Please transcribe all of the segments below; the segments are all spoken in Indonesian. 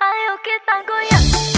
하얗게 딴 거야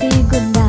be goodbye.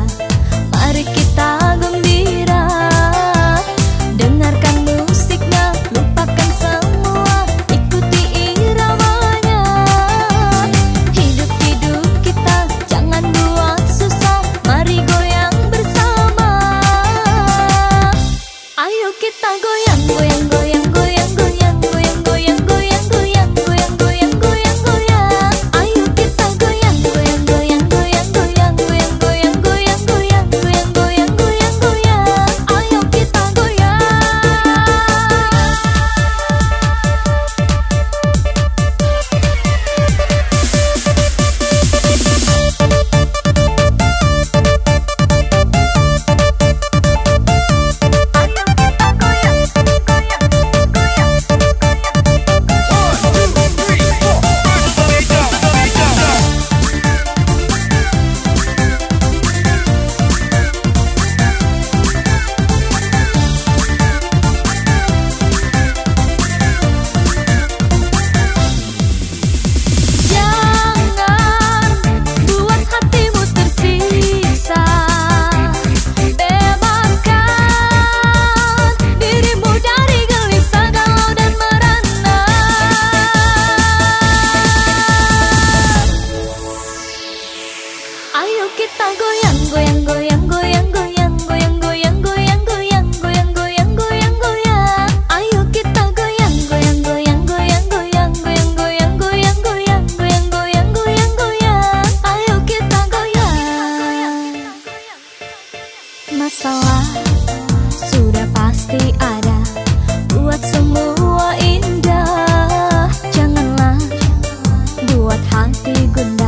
Ayo kita goyang goyang goyang goyang goyang goyang goyang goyang goyang goyang goyang goyang goyang Ayo kita goyang goyang goyang goyang goyang goyang goyang goyang goyang goyang goyang goyang goyang Ayo kita goyang Masalah sudah pasti ada buat semua indah janganlah buat hati gundah